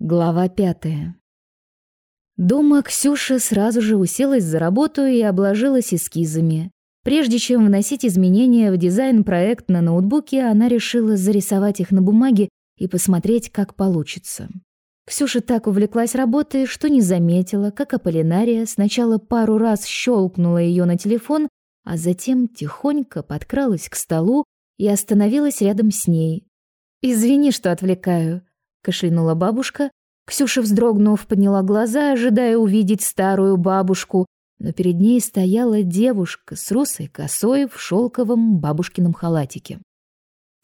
Глава пятая. Дома Ксюша сразу же уселась за работу и обложилась эскизами. Прежде чем вносить изменения в дизайн-проект на ноутбуке, она решила зарисовать их на бумаге и посмотреть, как получится. Ксюша так увлеклась работой, что не заметила, как Аполлинария сначала пару раз щелкнула ее на телефон, а затем тихонько подкралась к столу и остановилась рядом с ней. «Извини, что отвлекаю», кашлянула бабушка. Ксюша, вздрогнув, подняла глаза, ожидая увидеть старую бабушку, но перед ней стояла девушка с русой косой в шелковом бабушкином халатике.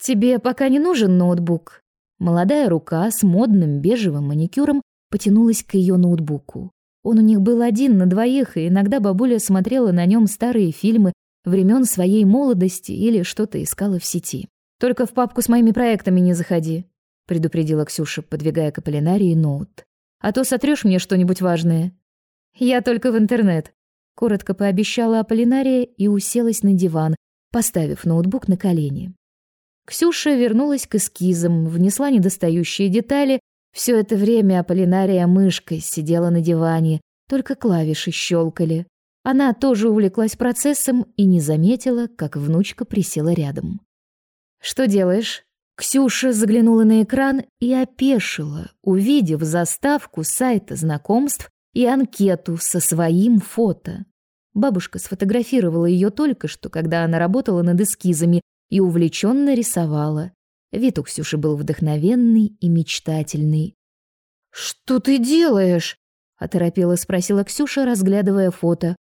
«Тебе пока не нужен ноутбук?» Молодая рука с модным бежевым маникюром потянулась к ее ноутбуку. Он у них был один на двоих, и иногда бабуля смотрела на нем старые фильмы времен своей молодости или что-то искала в сети. «Только в папку с моими проектами не заходи», предупредила Ксюша, подвигая к Аполлинарии ноут. А то сотрёшь мне что-нибудь важное. Я только в интернет, коротко пообещала Аполлинария и уселась на диван, поставив ноутбук на колени. Ксюша вернулась к эскизам, внесла недостающие детали. Все это время Аполлинария мышкой сидела на диване, только клавиши щелкали. Она тоже увлеклась процессом и не заметила, как внучка присела рядом. «Что делаешь?» Ксюша заглянула на экран и опешила, увидев заставку сайта знакомств и анкету со своим фото. Бабушка сфотографировала ее только что, когда она работала над эскизами и увлеченно рисовала. Вид у Ксюши был вдохновенный и мечтательный. «Что ты делаешь?» — оторопела спросила Ксюша, разглядывая фото.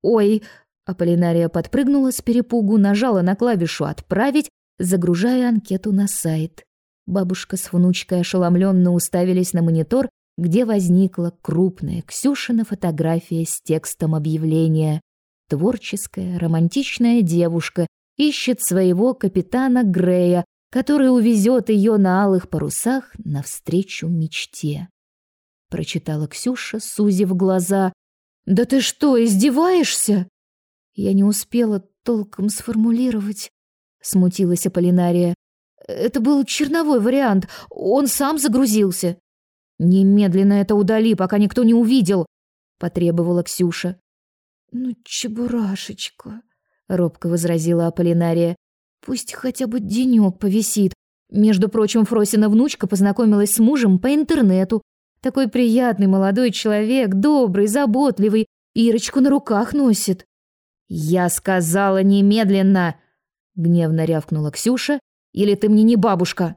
«Ой!» — Аполлинария подпрыгнула с перепугу, нажала на клавишу «Отправить» загружая анкету на сайт. Бабушка с внучкой ошеломленно уставились на монитор, где возникла крупная Ксюшина фотография с текстом объявления. Творческая, романтичная девушка ищет своего капитана Грея, который увезет ее на алых парусах навстречу мечте. Прочитала Ксюша, сузив глаза. «Да ты что, издеваешься?» Я не успела толком сформулировать смутилась Аполлинария. Это был черновой вариант. Он сам загрузился. Немедленно это удали, пока никто не увидел, потребовала Ксюша. Ну, чебурашечка, робко возразила Аполлинария. Пусть хотя бы денек повисит. Между прочим, Фросина внучка познакомилась с мужем по интернету. Такой приятный молодой человек, добрый, заботливый, Ирочку на руках носит. Я сказала немедленно, гневно рявкнула Ксюша. Или ты мне не бабушка?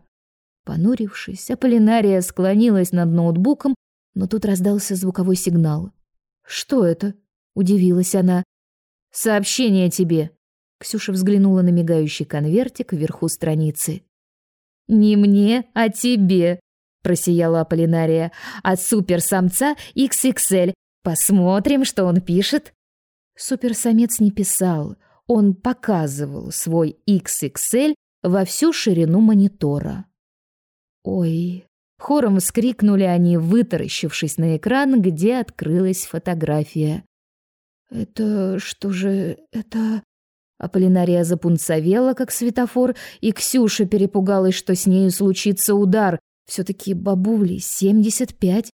Понурившись, Аполлинария склонилась над ноутбуком, но тут раздался звуковой сигнал. Что это? удивилась она. Сообщение тебе. Ксюша взглянула на мигающий конвертик вверху страницы. Не мне, а тебе, просияла Аполлинария. От суперсамца XXL. Посмотрим, что он пишет. Суперсамец не писал. Он показывал свой XXL во всю ширину монитора. «Ой!» — хором вскрикнули они, вытаращившись на экран, где открылась фотография. «Это что же... это...» Аполлинария запунцовела, как светофор, и Ксюша перепугалась, что с нею случится удар. Все-таки бабуле семьдесят пять.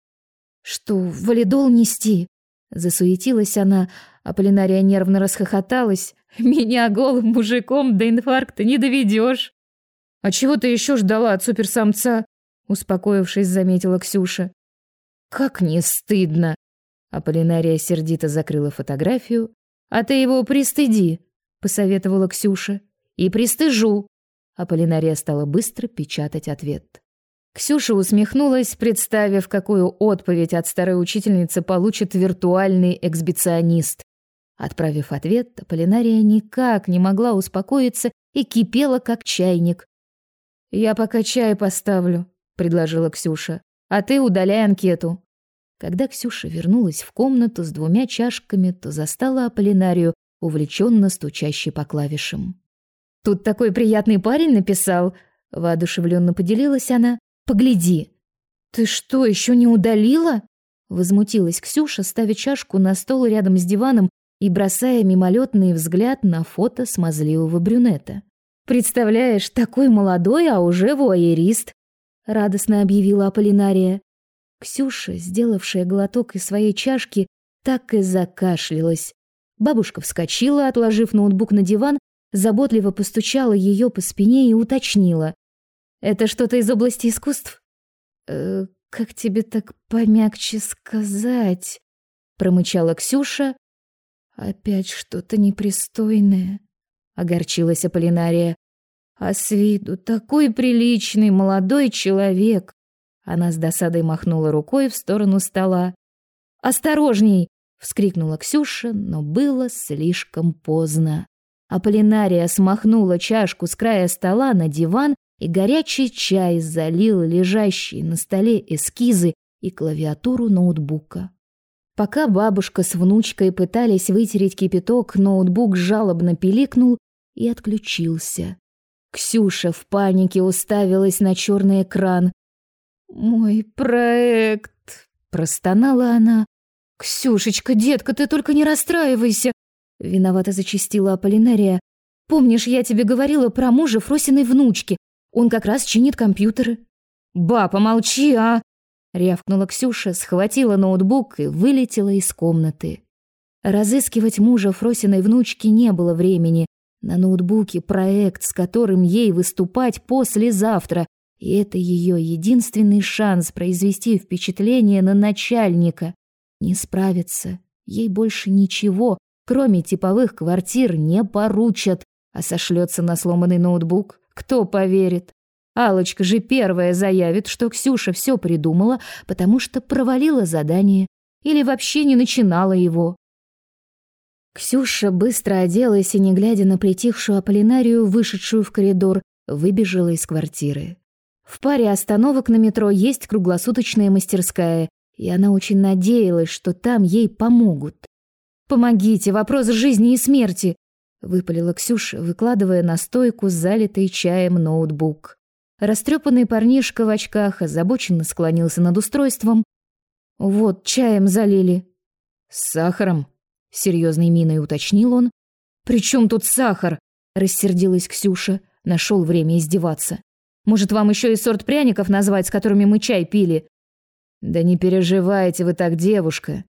Что, валидол нести? Засуетилась она, Аполлинария нервно расхохоталась. Меня голым мужиком до инфаркта не доведешь. А чего ты еще ждала от суперсамца? Успокоившись, заметила Ксюша. Как не стыдно. Аполлинария сердито закрыла фотографию. А ты его пристыди, посоветовала Ксюша. И пристыжу. Аполлинария стала быстро печатать ответ. Ксюша усмехнулась, представив, какую отповедь от старой учительницы получит виртуальный эксбиционист. Отправив ответ, Полинария никак не могла успокоиться и кипела, как чайник. «Я пока чай поставлю», — предложила Ксюша. «А ты удаляй анкету». Когда Ксюша вернулась в комнату с двумя чашками, то застала Аполлинарию, увлеченно стучащей по клавишам. «Тут такой приятный парень написал», — воодушевленно поделилась она. «Погляди». «Ты что, еще не удалила?» Возмутилась Ксюша, ставя чашку на стол рядом с диваном и бросая мимолетный взгляд на фото смазливого брюнета. «Представляешь, такой молодой, а уже вуайерист!» — радостно объявила Аполлинария. Ксюша, сделавшая глоток из своей чашки, так и закашлялась. Бабушка вскочила, отложив ноутбук на диван, заботливо постучала ее по спине и уточнила. «Это что-то из области искусств?» «Э, «Как тебе так помягче сказать?» промычала Ксюша. «Опять что-то непристойное», — огорчилась Аполлинария. «А с виду такой приличный молодой человек!» Она с досадой махнула рукой в сторону стола. «Осторожней!» — вскрикнула Ксюша, но было слишком поздно. Аполлинария смахнула чашку с края стола на диван, и горячий чай залил лежащие на столе эскизы и клавиатуру ноутбука. Пока бабушка с внучкой пытались вытереть кипяток, ноутбук жалобно пиликнул и отключился. Ксюша в панике уставилась на черный экран. «Мой проект!» — простонала она. «Ксюшечка, детка, ты только не расстраивайся!» Виновато зачастила Аполлинария. «Помнишь, я тебе говорила про мужа Фросиной внучки? Он как раз чинит компьютеры». «Ба, помолчи, а!» Рявкнула Ксюша, схватила ноутбук и вылетела из комнаты. Разыскивать мужа Фросиной внучки не было времени. На ноутбуке проект, с которым ей выступать послезавтра, и это ее единственный шанс произвести впечатление на начальника. Не справится. Ей больше ничего, кроме типовых квартир, не поручат, а сошлется на сломанный ноутбук. Кто поверит? Алочка же первая заявит, что Ксюша все придумала, потому что провалила задание или вообще не начинала его. Ксюша быстро оделась и, не глядя на притихшую Аполлинарию, вышедшую в коридор, выбежала из квартиры. В паре остановок на метро есть круглосуточная мастерская, и она очень надеялась, что там ей помогут. «Помогите, вопрос жизни и смерти!» — выпалила Ксюша, выкладывая на стойку залитый чаем ноутбук. Растрепанный парнишка в очках озабоченно склонился над устройством. «Вот, чаем залили». «С сахаром?» — серьезной миной уточнил он. «При чем тут сахар?» — рассердилась Ксюша. Нашел время издеваться. «Может, вам еще и сорт пряников назвать, с которыми мы чай пили?» «Да не переживайте вы так, девушка!»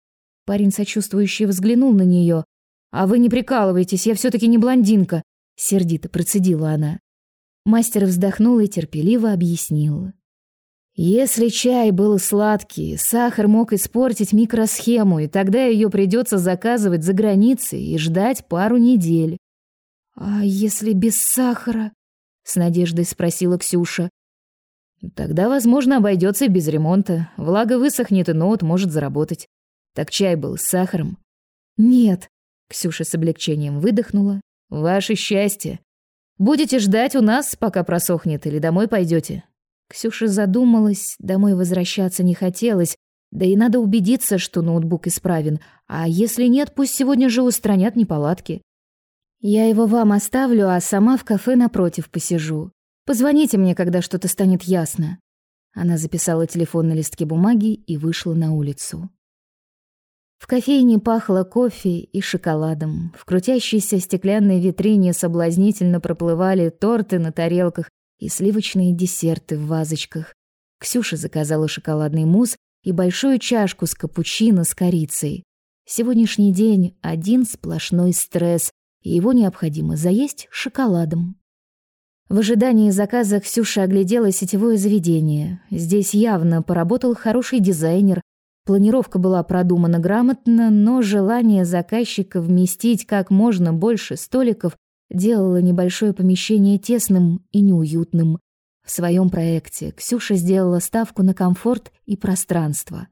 Парень сочувствующе взглянул на нее. «А вы не прикалывайтесь, я все-таки не блондинка!» Сердито процедила она. Мастер вздохнул и терпеливо объяснил. Если чай был сладкий, сахар мог испортить микросхему, и тогда ее придется заказывать за границей и ждать пару недель. А если без сахара? с надеждой спросила Ксюша. Тогда, возможно, обойдется без ремонта. Влага высохнет, и ноут может заработать. Так чай был с сахаром. Нет, Ксюша с облегчением выдохнула. Ваше счастье. Будете ждать у нас, пока просохнет, или домой пойдете? Ксюша задумалась, домой возвращаться не хотелось, да и надо убедиться, что ноутбук исправен, а если нет, пусть сегодня же устранят неполадки. Я его вам оставлю, а сама в кафе напротив посижу. Позвоните мне, когда что-то станет ясно. Она записала телефон на листке бумаги и вышла на улицу. В кофейне пахло кофе и шоколадом. В крутящейся стеклянной витрине соблазнительно проплывали торты на тарелках и сливочные десерты в вазочках. Ксюша заказала шоколадный мусс и большую чашку с капучино с корицей. Сегодняшний день — один сплошной стресс, и его необходимо заесть шоколадом. В ожидании заказа Ксюша оглядела сетевое заведение. Здесь явно поработал хороший дизайнер, Планировка была продумана грамотно, но желание заказчика вместить как можно больше столиков делало небольшое помещение тесным и неуютным. В своем проекте Ксюша сделала ставку на комфорт и пространство.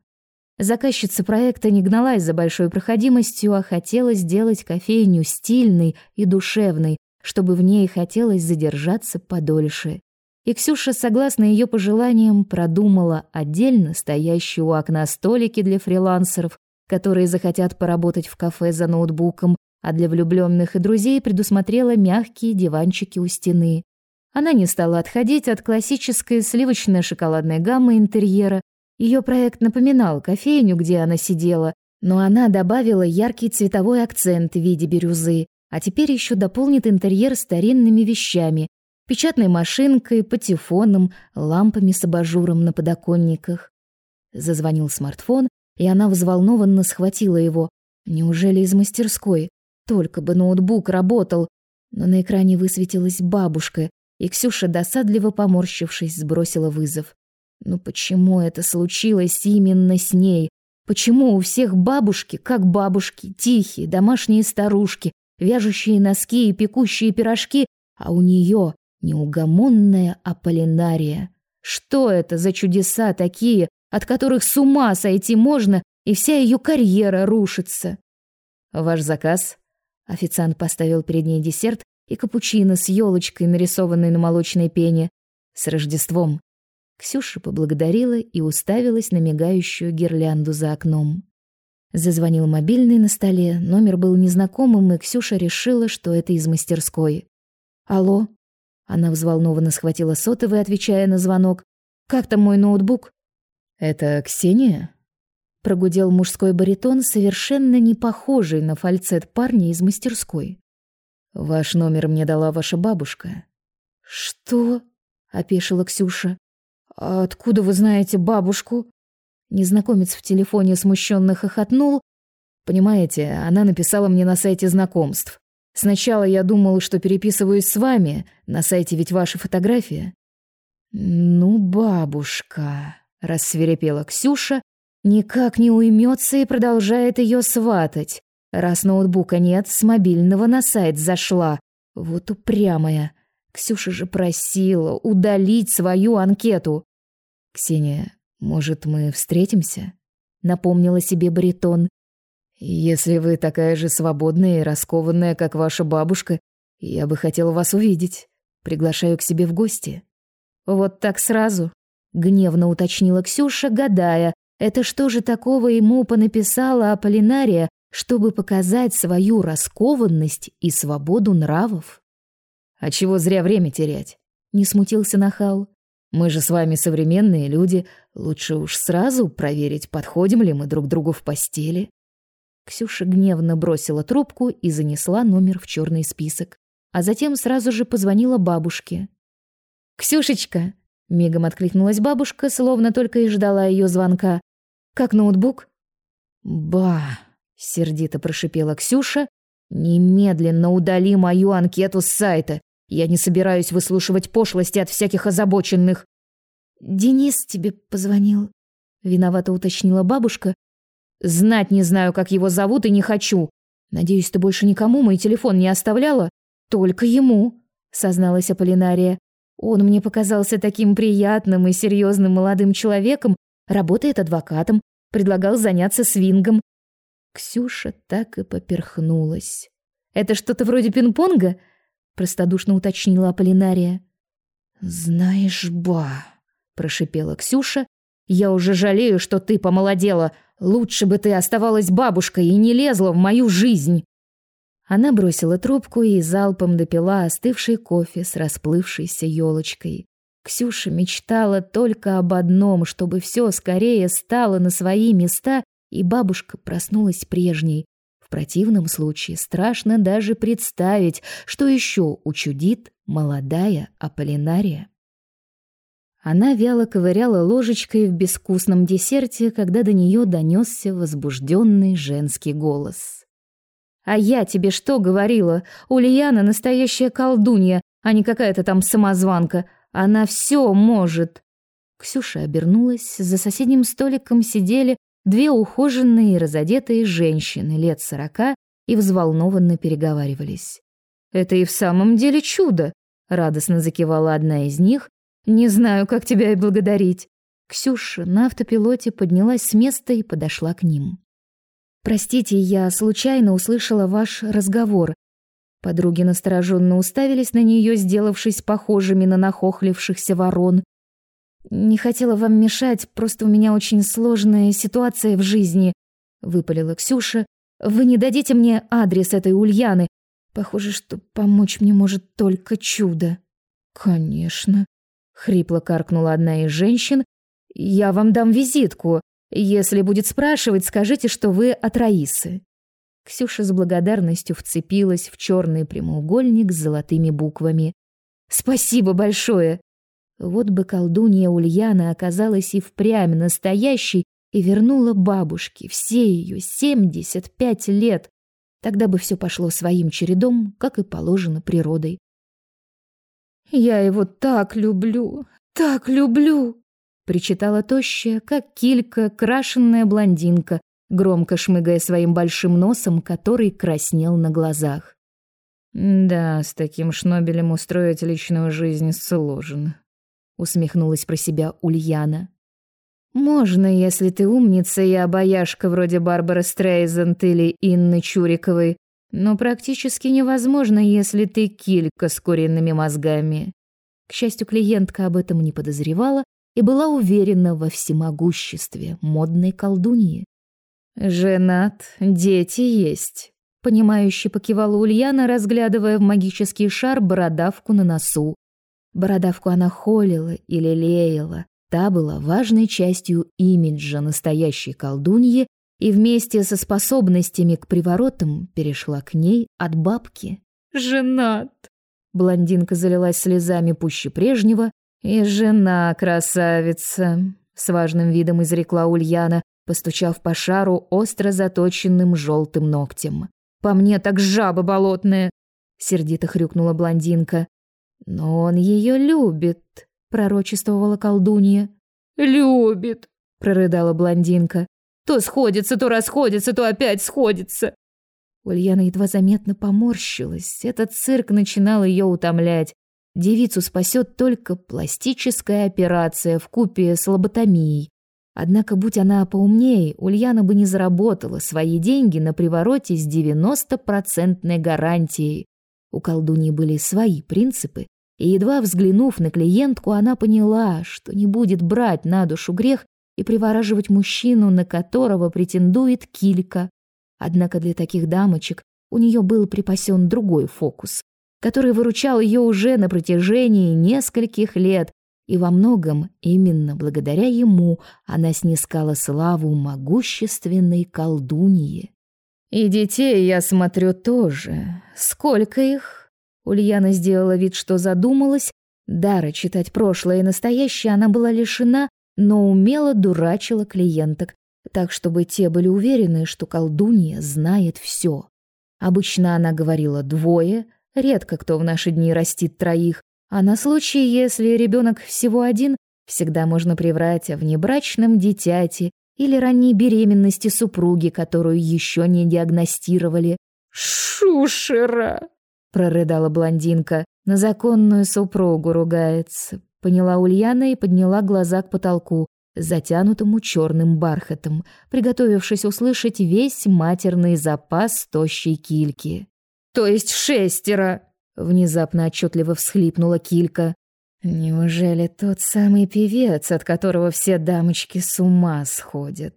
Заказчица проекта не гналась за большой проходимостью, а хотела сделать кофейню стильной и душевной, чтобы в ней хотелось задержаться подольше и Ксюша, согласно ее пожеланиям, продумала отдельно стоящие у окна столики для фрилансеров, которые захотят поработать в кафе за ноутбуком, а для влюбленных и друзей предусмотрела мягкие диванчики у стены. Она не стала отходить от классической сливочной шоколадной гаммы интерьера. Ее проект напоминал кофейню, где она сидела, но она добавила яркий цветовой акцент в виде бирюзы, а теперь еще дополнит интерьер старинными вещами, печатной машинкой, патефоном, лампами с абажуром на подоконниках. Зазвонил смартфон, и она взволнованно схватила его. Неужели из мастерской? Только бы ноутбук работал. Но на экране высветилась бабушка, и Ксюша, досадливо поморщившись, сбросила вызов. Ну почему это случилось именно с ней? Почему у всех бабушки, как бабушки, тихие, домашние старушки, вяжущие носки и пекущие пирожки, а у нее неугомонная Аполлинария? Что это за чудеса такие, от которых с ума сойти можно, и вся ее карьера рушится? Ваш заказ? Официант поставил перед ней десерт и капучино с елочкой, нарисованной на молочной пене. С Рождеством. Ксюша поблагодарила и уставилась на мигающую гирлянду за окном. Зазвонил мобильный на столе, номер был незнакомым, и Ксюша решила, что это из мастерской. «Алло?» Она взволнованно схватила сотовый, отвечая на звонок. «Как там мой ноутбук?» «Это Ксения?» Прогудел мужской баритон, совершенно не похожий на фальцет парня из мастерской. «Ваш номер мне дала ваша бабушка». «Что?» — опешила Ксюша. «А откуда вы знаете бабушку?» Незнакомец в телефоне смущенно хохотнул. «Понимаете, она написала мне на сайте знакомств. Сначала я думал, что переписываюсь с вами, на сайте ведь ваша фотография». «Ну, бабушка», — рассверепела Ксюша, никак не уймется и продолжает ее сватать. Раз ноутбука нет, с мобильного на сайт зашла. Вот упрямая. Ксюша же просила удалить свою анкету. «Ксения, может, мы встретимся?» — напомнила себе баритон. «Если вы такая же свободная и раскованная, как ваша бабушка, я бы хотел вас увидеть. Приглашаю к себе в гости». «Вот так сразу?» — гневно уточнила Ксюша, гадая, это что же такого ему понаписала Аполлинария, чтобы показать свою раскованность и свободу нравов? «А чего зря время терять?» — не смутился Нахал. «Мы же с вами современные люди, лучше уж сразу проверить, подходим ли мы друг другу в постели». Ксюша гневно бросила трубку и занесла номер в черный список, а затем сразу же позвонила бабушке. «Ксюшечка!» — мигом откликнулась бабушка, словно только и ждала ее звонка. Как ноутбук? Ба, сердито прошипела Ксюша. Немедленно удали мою анкету с сайта. Я не собираюсь выслушивать пошлости от всяких озабоченных. Денис тебе позвонил, виновато уточнила бабушка. Знать не знаю, как его зовут и не хочу. Надеюсь, ты больше никому мой телефон не оставляла? Только ему, созналась Аполлинария. Он мне показался таким приятным и серьезным молодым человеком, работает адвокатом, предлагал заняться свингом. Ксюша так и поперхнулась. «Это что-то вроде пинг-понга?» — простодушно уточнила Аполлинария. «Знаешь, ба», — прошипела Ксюша, — «я уже жалею, что ты помолодела. Лучше бы ты оставалась бабушкой и не лезла в мою жизнь». Она бросила трубку и залпом допила остывший кофе с расплывшейся елочкой. Ксюша мечтала только об одном, чтобы все скорее стало на свои места, и бабушка проснулась прежней. В противном случае страшно даже представить, что еще учудит молодая Аполлинария. Она вяло ковыряла ложечкой в безвкусном десерте, когда до нее донесся возбужденный женский голос. «А я тебе что говорила? Ульяна настоящая колдунья, а не какая-то там самозванка. Она все может. Ксюша обернулась. За соседним столиком сидели две ухоженные и разодетые женщины лет сорока и взволнованно переговаривались. «Это и в самом деле чудо!» — радостно закивала одна из них. «Не знаю, как тебя и благодарить». Ксюша на автопилоте поднялась с места и подошла к ним. «Простите, я случайно услышала ваш разговор. Подруги настороженно уставились на нее, сделавшись похожими на нахохлившихся ворон. «Не хотела вам мешать, просто у меня очень сложная ситуация в жизни», — выпалила Ксюша. «Вы не дадите мне адрес этой Ульяны? Похоже, что помочь мне может только чудо». «Конечно», — хрипло каркнула одна из женщин. «Я вам дам визитку. Если будет спрашивать, скажите, что вы от Раисы». Ксюша с благодарностью вцепилась в черный прямоугольник с золотыми буквами. «Спасибо большое!» Вот бы колдунья Ульяна оказалась и впрямь настоящей и вернула бабушке все ее семьдесят пять лет. Тогда бы все пошло своим чередом, как и положено природой. «Я его так люблю, так люблю!» причитала тощая, как килька, крашенная блондинка, громко шмыгая своим большим носом, который краснел на глазах. «Да, с таким шнобелем устроить личную жизнь сложно», усмехнулась про себя Ульяна. Можно, если ты умница и обаяшка вроде Барбары Стрейзенд или Инны Чуриковой, но практически невозможно, если ты килька с куриными мозгами. К счастью, клиентка об этом не подозревала и была уверена во всемогуществе модной колдуньи. «Женат, дети есть», — понимающе покивала Ульяна, разглядывая в магический шар бородавку на носу. Бородавку она холила и лелеяла. Та была важной частью имиджа настоящей колдуньи и вместе со способностями к приворотам перешла к ней от бабки. «Женат!» Блондинка залилась слезами пуще прежнего. «И жена красавица!» С важным видом изрекла Ульяна, постучав по шару остро заточенным желтым ногтем. «По мне так жаба болотная!» Сердито хрюкнула блондинка. «Но он ее любит!» пророчествовала колдунья. «Любит!» — прорыдала блондинка. «То сходится, то расходится, то опять сходится!» Ульяна едва заметно поморщилась. Этот цирк начинал ее утомлять. Девицу спасет только пластическая операция в купе с лоботомией. Однако, будь она поумнее, Ульяна бы не заработала свои деньги на привороте с 90-процентной гарантией. У колдуньи были свои принципы, и едва взглянув на клиентку, она поняла, что не будет брать на душу грех и привораживать мужчину, на которого претендует килька. Однако для таких дамочек у нее был припасен другой фокус, который выручал ее уже на протяжении нескольких лет, и во многом именно благодаря ему она снискала славу могущественной колдуньи. «И детей, я смотрю, тоже. Сколько их?» Ульяна сделала вид, что задумалась. Дара читать прошлое и настоящее она была лишена, но умело дурачила клиенток, так чтобы те были уверены, что колдунья знает все. Обычно она говорила двое, редко кто в наши дни растит троих, а на случай, если ребенок всего один, всегда можно приврать о внебрачном дитяти или ранней беременности супруги, которую еще не диагностировали. «Шушера!» прорыдала блондинка. На законную супругу ругается, поняла Ульяна и подняла глаза к потолку, затянутому черным бархатом, приготовившись услышать весь матерный запас тощей кильки. То есть шестеро, внезапно отчетливо всхлипнула килька. Неужели тот самый певец, от которого все дамочки с ума сходят?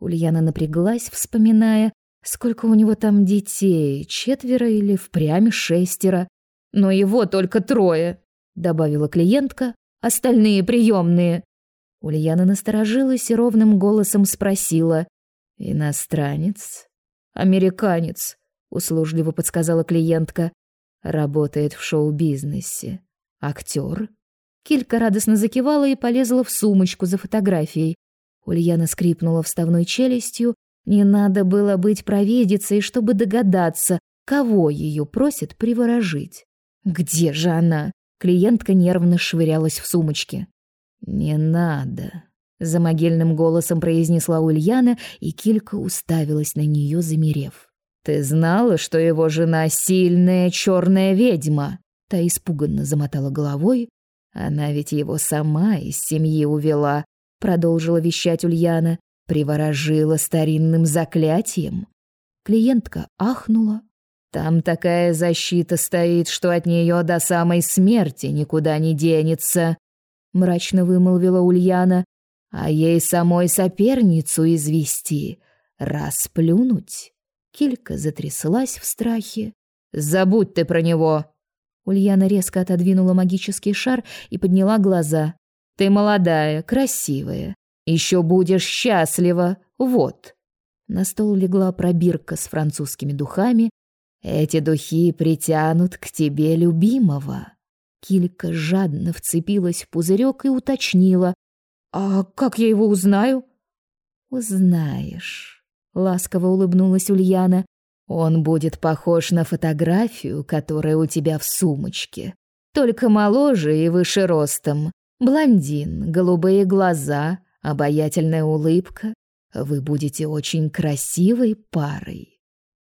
Ульяна напряглась, вспоминая, Сколько у него там детей? Четверо или впрямь шестеро? Но его только трое, добавила клиентка. Остальные приемные. Ульяна насторожилась и ровным голосом спросила: "Иностранец, американец?" услужливо подсказала клиентка. "Работает в шоу-бизнесе. Актер?» Килька радостно закивала и полезла в сумочку за фотографией. Ульяна скрипнула вставной челюстью не надо было быть провидицей, чтобы догадаться, кого ее просят приворожить. Где же она? Клиентка нервно швырялась в сумочке. Не надо, за могильным голосом произнесла Ульяна, и Килька уставилась на нее, замерев. Ты знала, что его жена сильная черная ведьма? Та испуганно замотала головой. Она ведь его сама из семьи увела, продолжила вещать Ульяна приворожила старинным заклятием. Клиентка ахнула. Там такая защита стоит, что от нее до самой смерти никуда не денется, мрачно вымолвила Ульяна. А ей самой соперницу извести, расплюнуть. Килька затряслась в страхе. Забудь ты про него. Ульяна резко отодвинула магический шар и подняла глаза. Ты молодая, красивая, еще будешь счастлива. Вот. На стол легла пробирка с французскими духами. Эти духи притянут к тебе любимого. Килька жадно вцепилась в пузырек и уточнила. «А как я его узнаю?» «Узнаешь», — ласково улыбнулась Ульяна. «Он будет похож на фотографию, которая у тебя в сумочке, только моложе и выше ростом. Блондин, голубые глаза, обаятельная улыбка. Вы будете очень красивой парой».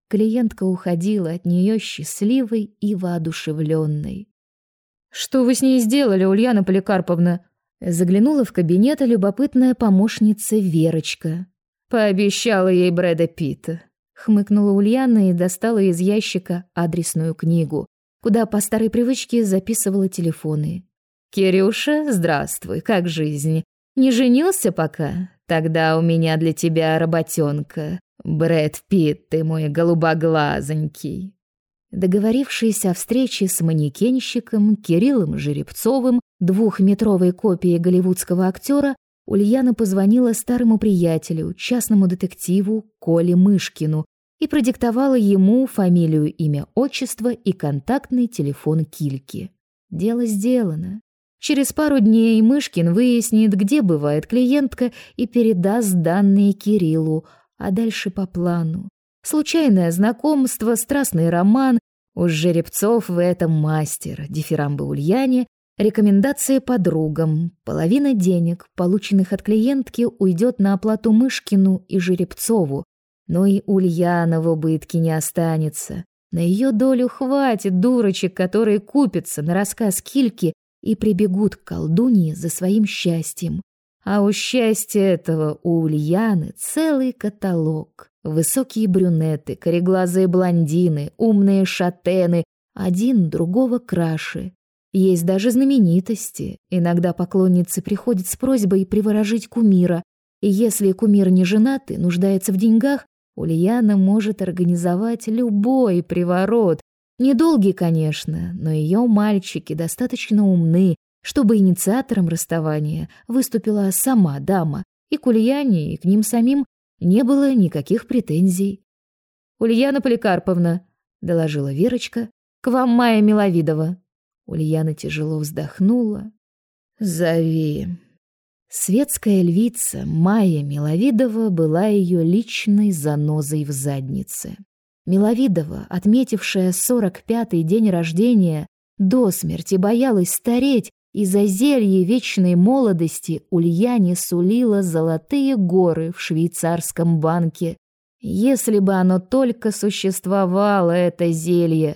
Клиентка уходила от нее счастливой и воодушевленной. «Что вы с ней сделали, Ульяна Поликарповна?» Заглянула в кабинет любопытная помощница Верочка. Пообещала ей Брэда Питта. Хмыкнула Ульяна и достала из ящика адресную книгу, куда по старой привычке записывала телефоны. «Кирюша, здравствуй, как жизнь? Не женился пока? Тогда у меня для тебя работенка. Брэд Питт, ты мой голубоглазонький». Договорившись о встрече с манекенщиком Кириллом Жеребцовым, двухметровой копией голливудского актера, Ульяна позвонила старому приятелю, частному детективу Коле Мышкину, и продиктовала ему фамилию, имя, отчество и контактный телефон Кильки. Дело сделано. Через пару дней Мышкин выяснит, где бывает клиентка и передаст данные Кириллу, а дальше по плану. Случайное знакомство, страстный роман. У жеребцов в этом мастер. Дифирамбы Ульяне, рекомендации подругам. Половина денег, полученных от клиентки, уйдет на оплату Мышкину и Жеребцову. Но и Ульяна в убытке не останется. На ее долю хватит дурочек, которые купятся на рассказ Кильки и прибегут к колдунье за своим счастьем. А у счастья этого у Ульяны целый каталог. Высокие брюнеты, кореглазые блондины, умные шатены, один другого краше. Есть даже знаменитости. Иногда поклонницы приходят с просьбой приворожить кумира. И если кумир не женат и нуждается в деньгах, Ульяна может организовать любой приворот. Недолгий, конечно, но ее мальчики достаточно умны, чтобы инициатором расставания выступила сама дама, и к Ульяне, и к ним самим не было никаких претензий. «Ульяна Поликарповна», — доложила Верочка, — «к вам Майя Миловидова». Ульяна тяжело вздохнула. «Зови». Светская львица Майя Миловидова была ее личной занозой в заднице. Миловидова, отметившая сорок пятый день рождения, до смерти боялась стареть из-за зелья вечной молодости Ульяне сулила золотые горы в швейцарском банке. Если бы оно только существовало, это зелье.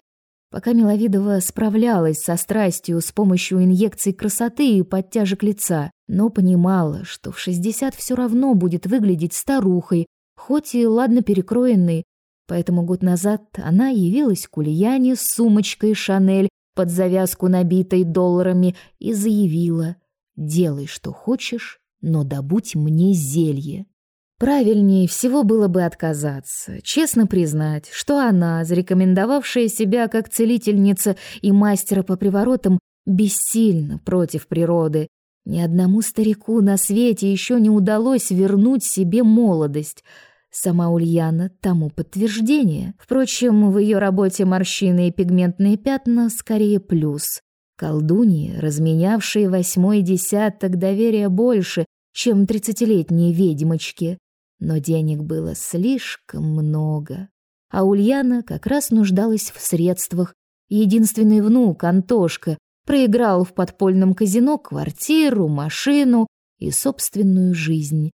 Пока Миловидова справлялась со страстью с помощью инъекций красоты и подтяжек лица, но понимала, что в 60 все равно будет выглядеть старухой, хоть и ладно перекроенной. Поэтому год назад она явилась к Ульяне с сумочкой «Шанель» под завязку, набитой долларами, и заявила «Делай, что хочешь, но добудь мне зелье». Правильнее всего было бы отказаться, честно признать, что она, зарекомендовавшая себя как целительница и мастера по приворотам, бессильна против природы. Ни одному старику на свете еще не удалось вернуть себе молодость — Сама Ульяна тому подтверждение. Впрочем, в ее работе морщины и пигментные пятна скорее плюс. Колдуньи, разменявшие восьмой десяток доверия больше, чем тридцатилетние ведьмочки. Но денег было слишком много. А Ульяна как раз нуждалась в средствах. Единственный внук, Антошка, проиграл в подпольном казино квартиру, машину и собственную жизнь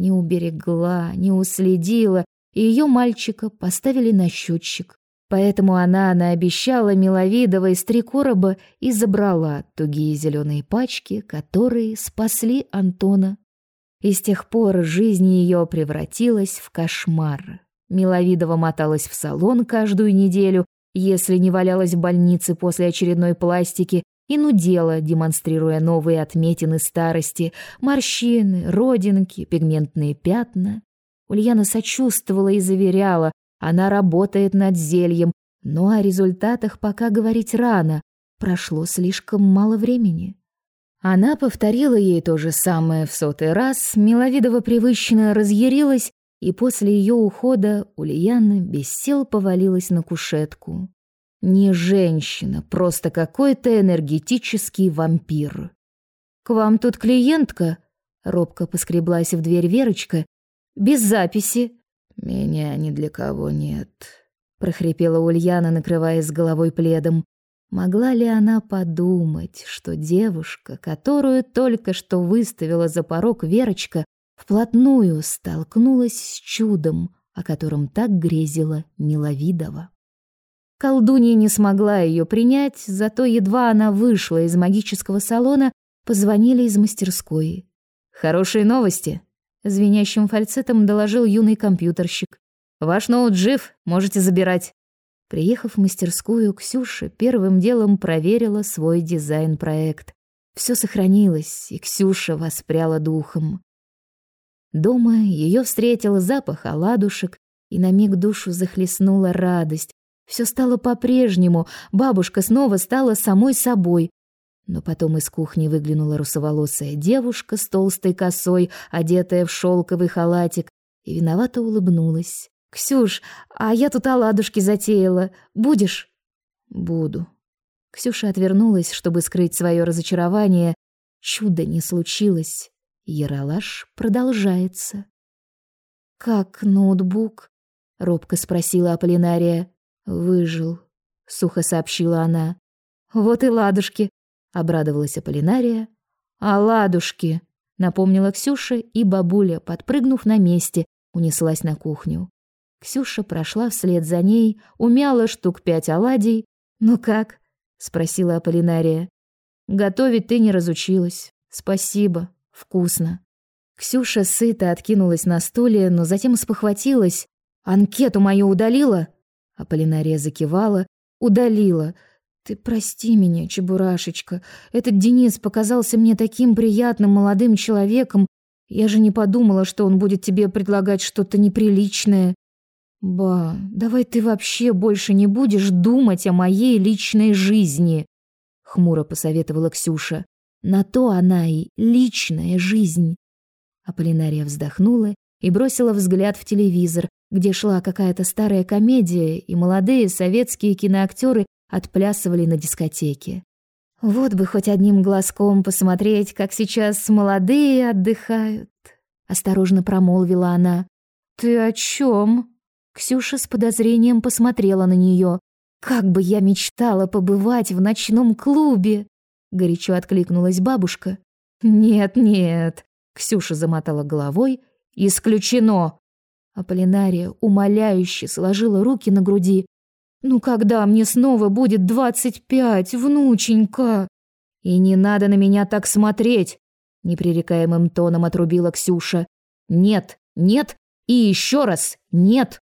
не уберегла, не уследила, и ее мальчика поставили на счетчик. Поэтому она наобещала Миловидовой с три короба и забрала тугие зеленые пачки, которые спасли Антона. И с тех пор жизнь ее превратилась в кошмар. Миловидова моталась в салон каждую неделю, если не валялась в больнице после очередной пластики, и нудела, демонстрируя новые отметины старости, морщины, родинки, пигментные пятна. Ульяна сочувствовала и заверяла, она работает над зельем, но о результатах пока говорить рано, прошло слишком мало времени. Она повторила ей то же самое в сотый раз, Миловидова привычно разъярилась, и после ее ухода Ульяна без сил повалилась на кушетку. Не женщина, просто какой-то энергетический вампир. «К вам тут клиентка?» Робко поскреблась в дверь Верочка. «Без записи». «Меня ни для кого нет», — прохрипела Ульяна, накрываясь головой пледом. Могла ли она подумать, что девушка, которую только что выставила за порог Верочка, вплотную столкнулась с чудом, о котором так грезила Миловидова? Колдунья не смогла ее принять, зато едва она вышла из магического салона, позвонили из мастерской. «Хорошие новости», — звенящим фальцетом доложил юный компьютерщик. «Ваш ноут жив, можете забирать». Приехав в мастерскую, Ксюша первым делом проверила свой дизайн-проект. Все сохранилось, и Ксюша воспряла духом. Дома ее встретил запах оладушек, и на миг душу захлестнула радость. Все стало по-прежнему, бабушка снова стала самой собой. Но потом из кухни выглянула русоволосая девушка с толстой косой, одетая в шелковый халатик, и виновато улыбнулась. «Ксюш, а я тут оладушки затеяла. Будешь?» «Буду». Ксюша отвернулась, чтобы скрыть свое разочарование. Чудо не случилось. Яралаш продолжается. «Как ноутбук?» — робко спросила Аполлинария. «Выжил», — сухо сообщила она. «Вот и ладушки», — обрадовалась Аполлинария. «А ладушки», — напомнила Ксюша, и бабуля, подпрыгнув на месте, унеслась на кухню. Ксюша прошла вслед за ней, умяла штук пять оладий. «Ну как?» — спросила Аполлинария. «Готовить ты не разучилась. Спасибо. Вкусно». Ксюша сыто откинулась на стуле, но затем спохватилась. «Анкету мою удалила?» Аполлинария закивала. «Удалила. Ты прости меня, Чебурашечка. Этот Денис показался мне таким приятным молодым человеком. Я же не подумала, что он будет тебе предлагать что-то неприличное. «Ба, давай ты вообще больше не будешь думать о моей личной жизни», — хмуро посоветовала Ксюша. «На то она и личная жизнь». Аполлинария вздохнула и бросила взгляд в телевизор, где шла какая-то старая комедия, и молодые советские киноактеры отплясывали на дискотеке. «Вот бы хоть одним глазком посмотреть, как сейчас молодые отдыхают», — осторожно промолвила она. «Ты о чем? Ксюша с подозрением посмотрела на нее. «Как бы я мечтала побывать в ночном клубе!» Горячо откликнулась бабушка. «Нет, нет!» Ксюша замотала головой. «Исключено!» Аполлинария умоляюще сложила руки на груди. «Ну когда мне снова будет двадцать пять, внученька?» «И не надо на меня так смотреть!» Непререкаемым тоном отрубила Ксюша. «Нет, нет и еще раз нет!»